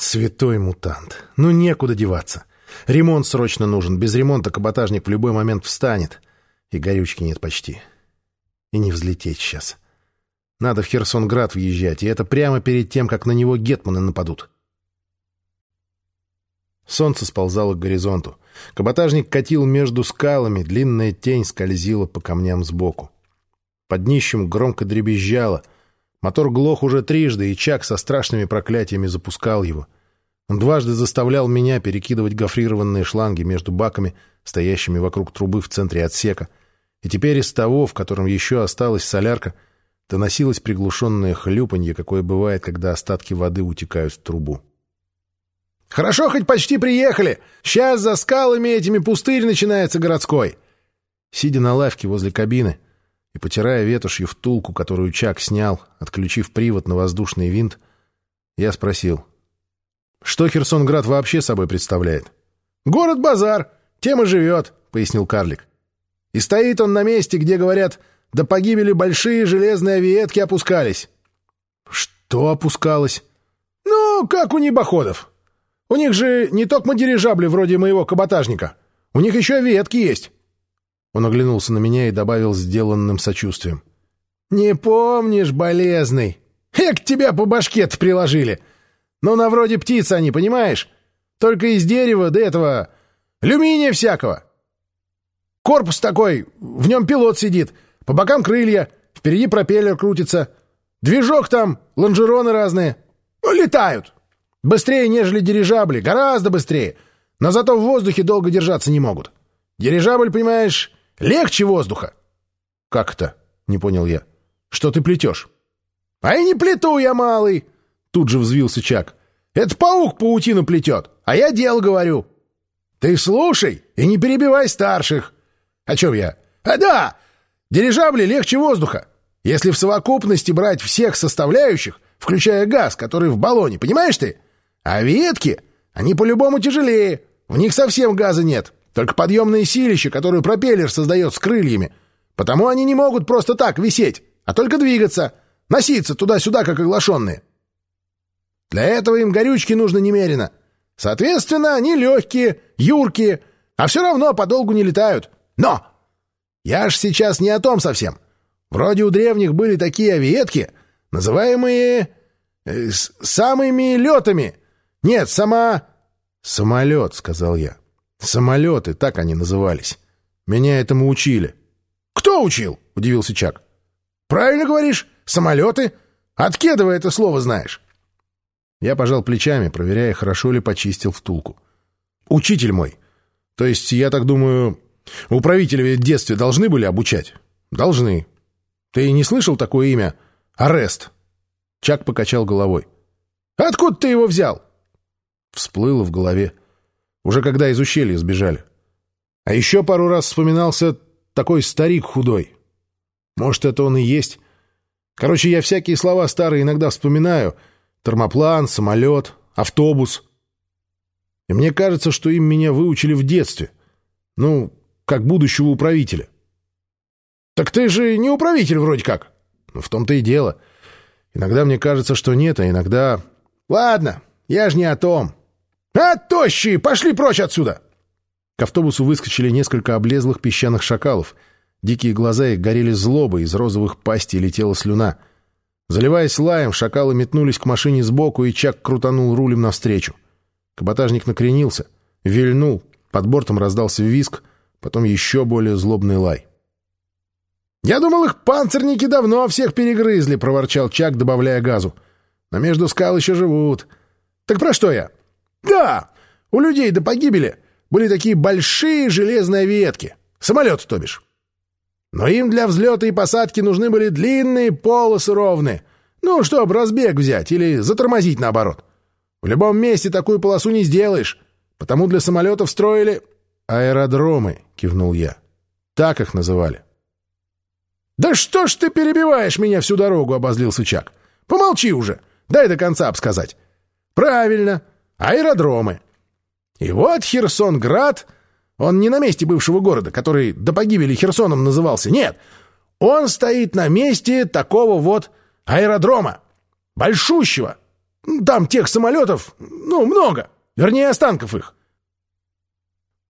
Святой мутант. Ну, некуда деваться. Ремонт срочно нужен. Без ремонта каботажник в любой момент встанет. И горючки нет почти. И не взлететь сейчас. Надо в Херсонград въезжать, и это прямо перед тем, как на него гетманы нападут. Солнце сползало к горизонту. Каботажник катил между скалами, длинная тень скользила по камням сбоку. Под днищем громко дребезжало. Мотор глох уже трижды, и Чак со страшными проклятиями запускал его. Он дважды заставлял меня перекидывать гофрированные шланги между баками, стоящими вокруг трубы в центре отсека. И теперь из того, в котором еще осталась солярка, доносилось приглушенное хлюпанье, какое бывает, когда остатки воды утекают в трубу. «Хорошо, хоть почти приехали! Сейчас за скалами этими пустырь начинается городской!» Сидя на лавке возле кабины и потирая ветошью втулку, которую Чак снял, отключив привод на воздушный винт, я спросил, что Херсонград вообще собой представляет? «Город-базар, тем и живет», — пояснил карлик. «И стоит он на месте, где, говорят, до погибели большие железные авиетки опускались». «Что опускалось?» «Ну, как у небоходов. У них же не только дирижабли вроде моего каботажника. У них еще авиетки есть». Он оглянулся на меня и добавил сделанным сочувствием. «Не помнишь, болезный? Эк, тебя по башке-то приложили. Ну, на вроде птицы они, понимаешь? Только из дерева до этого... Алюминия всякого. Корпус такой, в нем пилот сидит, по бокам крылья, впереди пропеллер крутится. Движок там, лонжероны разные. Ну, летают. Быстрее, нежели дирижабли, гораздо быстрее. Но зато в воздухе долго держаться не могут. Дирижабль, понимаешь, легче воздуха. Как это? Не понял я. Что ты плетешь? А и не плету я, малый. Тут же взвился Чак. «Это паук паутину плетет, а я дело говорю. Ты слушай и не перебивай старших. О чем я? А да, дирижабли легче воздуха. Если в совокупности брать всех составляющих, включая газ, который в баллоне, понимаешь ты? А ветки, они по-любому тяжелее. В них совсем газа нет, только подъемные силища, которую пропеллер создает с крыльями. Потому они не могут просто так висеть, а только двигаться, носиться туда-сюда, как оглашенные. Для этого им горючки нужно немерено. Соответственно, они легкие, юркие, а все равно подолгу не летают. Но! Я ж сейчас не о том совсем. Вроде у древних были такие авиетки, называемые... Э, самыми летами. Нет, сама... «Самолет», — сказал я. «Самолеты, так они назывались. Меня этому учили». «Кто учил?» — удивился Чак. «Правильно говоришь, самолеты. От Кедова это слово знаешь». Я пожал плечами, проверяя, хорошо ли почистил втулку. «Учитель мой! То есть, я так думаю, управители в детстве должны были обучать?» «Должны. Ты не слышал такое имя? Арест?» Чак покачал головой. «Откуда ты его взял?» Всплыло в голове. Уже когда из ущелья сбежали. А еще пару раз вспоминался такой старик худой. Может, это он и есть. Короче, я всякие слова старые иногда вспоминаю — Термоплан, самолет, автобус. И мне кажется, что им меня выучили в детстве. Ну, как будущего управителя. Так ты же не управитель вроде как. Ну, в том-то и дело. Иногда мне кажется, что нет, а иногда... Ладно, я же не о том. А, тощие, пошли прочь отсюда! К автобусу выскочили несколько облезлых песчаных шакалов. Дикие глаза их горели злобой, из розовых пастей летела слюна — Заливаясь лаем, шакалы метнулись к машине сбоку, и Чак крутанул рулем навстречу. Каботажник накренился, вильнул, под бортом раздался виск, потом еще более злобный лай. «Я думал, их панцирники давно всех перегрызли», — проворчал Чак, добавляя газу. «Но между скал еще живут. Так про что я?» «Да, у людей до погибели были такие большие железные ветки. Самолеты, то бишь. Но им для взлета и посадки нужны были длинные полосы ровные. Ну, чтобы разбег взять или затормозить наоборот. В любом месте такую полосу не сделаешь. Потому для самолетов строили... «Аэродромы», — кивнул я. «Так их называли». «Да что ж ты перебиваешь меня всю дорогу?» — обозлился Чак. «Помолчи уже. Дай до конца обсказать». «Правильно. Аэродромы. И вот Херсонград он не на месте бывшего города, который до погибели Херсоном назывался. Нет, он стоит на месте такого вот аэродрома. Большущего. Там тех самолетов, Ну, много. Вернее, останков их.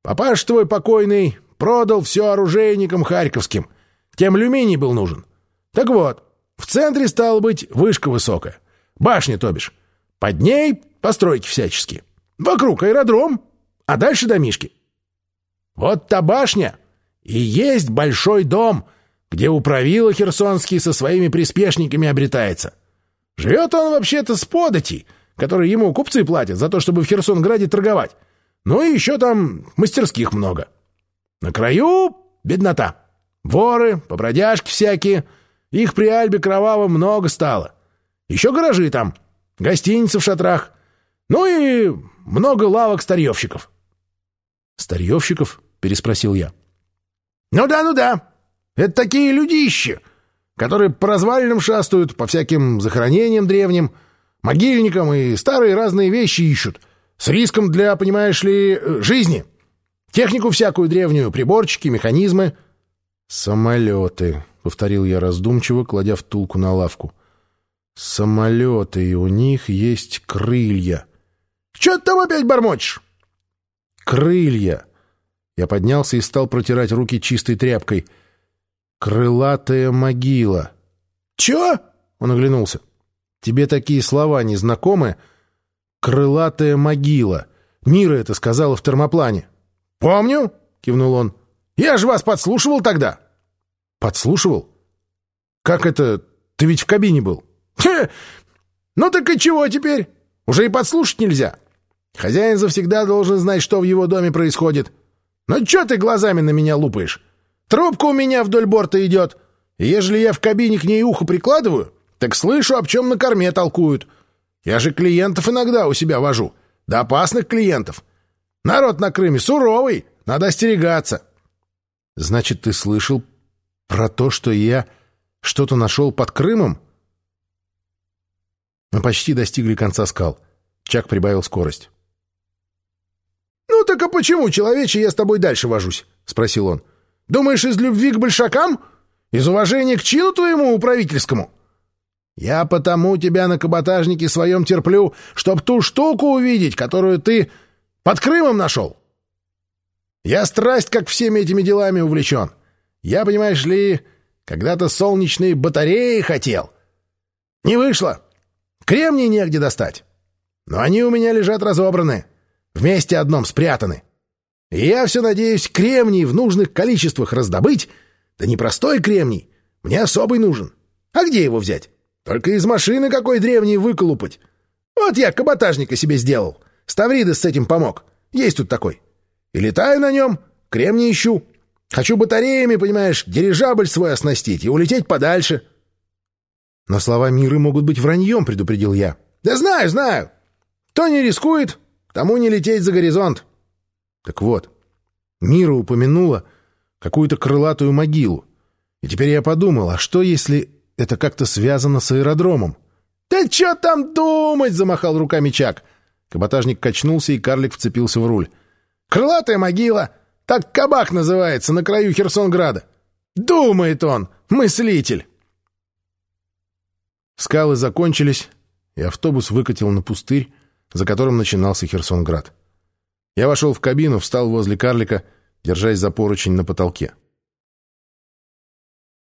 Папаш твой покойный продал все оружейникам харьковским. Тем люминий был нужен. Так вот, в центре стала быть вышка высокая. Башня, то бишь. Под ней постройки всяческие. Вокруг аэродром, а дальше домишки. Вот та башня и есть большой дом, где управила Херсонский со своими приспешниками обретается. Живет он вообще-то с подати, которые ему купцы платят за то, чтобы в Херсонграде торговать. Ну и еще там мастерских много. На краю беднота. Воры, побродяжки всякие. Их при Альбе Кровавом много стало. Еще гаражи там, гостиницы в шатрах. Ну и много лавок-старьевщиков. «Старьевщиков?» — переспросил я. «Ну да, ну да. Это такие людищи, которые по развалинам шастают, по всяким захоронениям древним, могильникам и старые разные вещи ищут. С риском для, понимаешь ли, жизни. Технику всякую древнюю, приборчики, механизмы». «Самолеты», — повторил я раздумчиво, кладя втулку на лавку. «Самолеты, и у них есть крылья». «Чё ты там опять бормочешь?» «Крылья!» Я поднялся и стал протирать руки чистой тряпкой. «Крылатая могила». «Чё?» — он оглянулся. «Тебе такие слова не знакомы?» «Крылатая могила». Мира это сказала в термоплане. «Помню», — кивнул он. «Я же вас подслушивал тогда». «Подслушивал? Как это? Ты ведь в кабине был». «Хе! Ну так и чего теперь? Уже и подслушать нельзя. Хозяин завсегда должен знать, что в его доме происходит. Ну чё ты глазами на меня лупаешь? Трубка у меня вдоль борта идет. И ежели я в кабине к ней ухо прикладываю, так слышу, об чем на корме толкуют. Я же клиентов иногда у себя вожу. Да опасных клиентов. Народ на Крыме суровый, надо остерегаться. Значит, ты слышал про то, что я что-то нашел под Крымом? Мы почти достигли конца скал. Чак прибавил скорость. «Ну так а почему, человече, я с тобой дальше вожусь?» — спросил он. «Думаешь, из любви к большакам? Из уважения к чину твоему управительскому?» «Я потому тебя на каботажнике своем терплю, чтоб ту штуку увидеть, которую ты под Крымом нашел. Я страсть как всеми этими делами увлечен. Я, понимаешь ли, когда-то солнечные батареи хотел. Не вышло. Кремний негде достать. Но они у меня лежат разобраны. Вместе одном спрятаны. И я все надеюсь кремний в нужных количествах раздобыть. Да не простой кремний. Мне особый нужен. А где его взять? Только из машины какой древний выколупать. Вот я каботажника себе сделал. Ставридес с этим помог. Есть тут такой. И летаю на нем, кремний ищу. Хочу батареями, понимаешь, дирижабль свой оснастить и улететь подальше. Но слова Миры могут быть враньем, предупредил я. Да знаю, знаю. Кто не рискует, тому не лететь за горизонт. Так вот, Мира упомянула какую-то крылатую могилу. И теперь я подумал, а что если это как-то связано с аэродромом? «Да что там думать?» — замахал руками Чак. Каботажник качнулся, и карлик вцепился в руль. «Крылатая могила! Так кабак называется, на краю Херсонграда! Думает он, мыслитель!» Скалы закончились, и автобус выкатил на пустырь, за которым начинался Херсонград. Я вошел в кабину, встал возле карлика, держась за поручень на потолке.